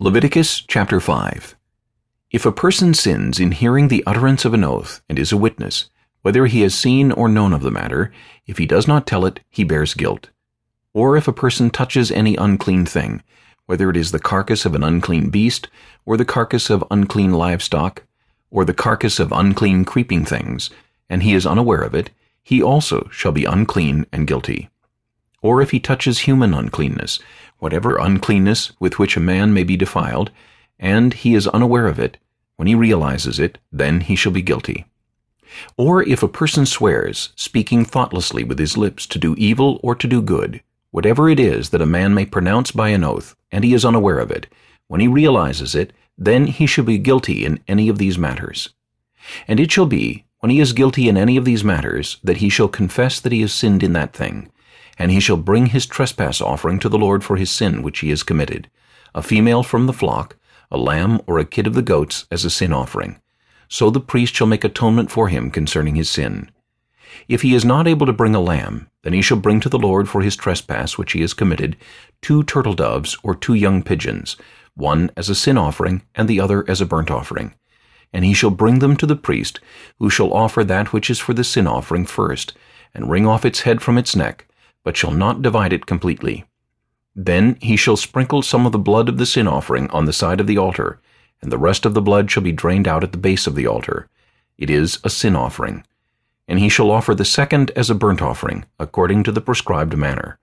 Leviticus chapter 5 If a person sins in hearing the utterance of an oath and is a witness, whether he has seen or known of the matter, if he does not tell it, he bears guilt. Or if a person touches any unclean thing, whether it is the carcass of an unclean beast, or the carcass of unclean livestock, or the carcass of unclean creeping things, and he is unaware of it, he also shall be unclean and guilty. Or if he touches human uncleanness, whatever uncleanness with which a man may be defiled, and he is unaware of it, when he realizes it, then he shall be guilty. Or if a person swears, speaking thoughtlessly with his lips to do evil or to do good, whatever it is that a man may pronounce by an oath, and he is unaware of it, when he realizes it, then he shall be guilty in any of these matters. And it shall be, when he is guilty in any of these matters, that he shall confess that he has sinned in that thing, and he shall bring his trespass offering to the Lord for his sin which he has committed, a female from the flock, a lamb or a kid of the goats as a sin offering. So the priest shall make atonement for him concerning his sin. If he is not able to bring a lamb, then he shall bring to the Lord for his trespass which he has committed two turtle doves or two young pigeons, one as a sin offering and the other as a burnt offering. And he shall bring them to the priest, who shall offer that which is for the sin offering first, and wring off its head from its neck, but shall not divide it completely. Then he shall sprinkle some of the blood of the sin offering on the side of the altar, and the rest of the blood shall be drained out at the base of the altar. It is a sin offering. And he shall offer the second as a burnt offering, according to the prescribed manner.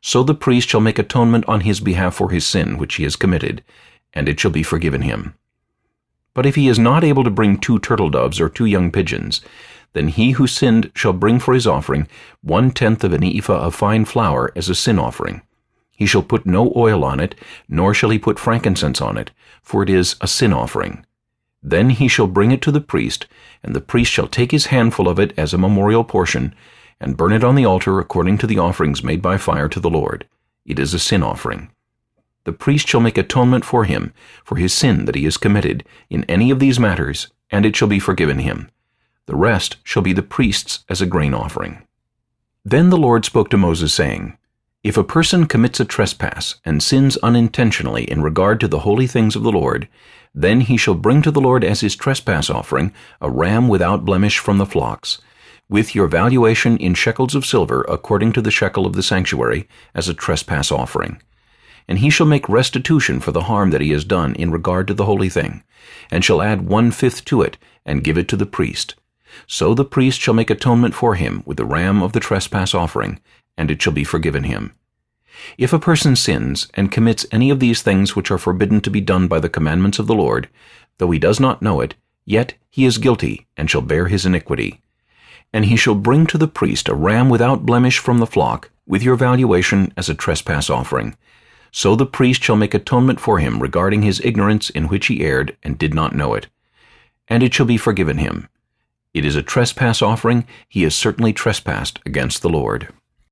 So the priest shall make atonement on his behalf for his sin which he has committed, and it shall be forgiven him. But if he is not able to bring two turtle doves or two young pigeons, then he who sinned shall bring for his offering one-tenth of an ephah of fine flour as a sin offering. He shall put no oil on it, nor shall he put frankincense on it, for it is a sin offering. Then he shall bring it to the priest, and the priest shall take his handful of it as a memorial portion, and burn it on the altar according to the offerings made by fire to the Lord. It is a sin offering. The priest shall make atonement for him, for his sin that he has committed, in any of these matters, and it shall be forgiven him. The rest shall be the priest's as a grain offering. Then the Lord spoke to Moses, saying, If a person commits a trespass and sins unintentionally in regard to the holy things of the Lord, then he shall bring to the Lord as his trespass offering a ram without blemish from the flocks, with your valuation in shekels of silver according to the shekel of the sanctuary as a trespass offering. And he shall make restitution for the harm that he has done in regard to the holy thing, and shall add one-fifth to it, and give it to the priest. So the priest shall make atonement for him with the ram of the trespass offering, and it shall be forgiven him. If a person sins and commits any of these things which are forbidden to be done by the commandments of the Lord, though he does not know it, yet he is guilty and shall bear his iniquity. And he shall bring to the priest a ram without blemish from the flock, with your valuation as a trespass offering. So the priest shall make atonement for him regarding his ignorance in which he erred and did not know it. And it shall be forgiven him. It is a trespass offering, he has certainly trespassed against the Lord.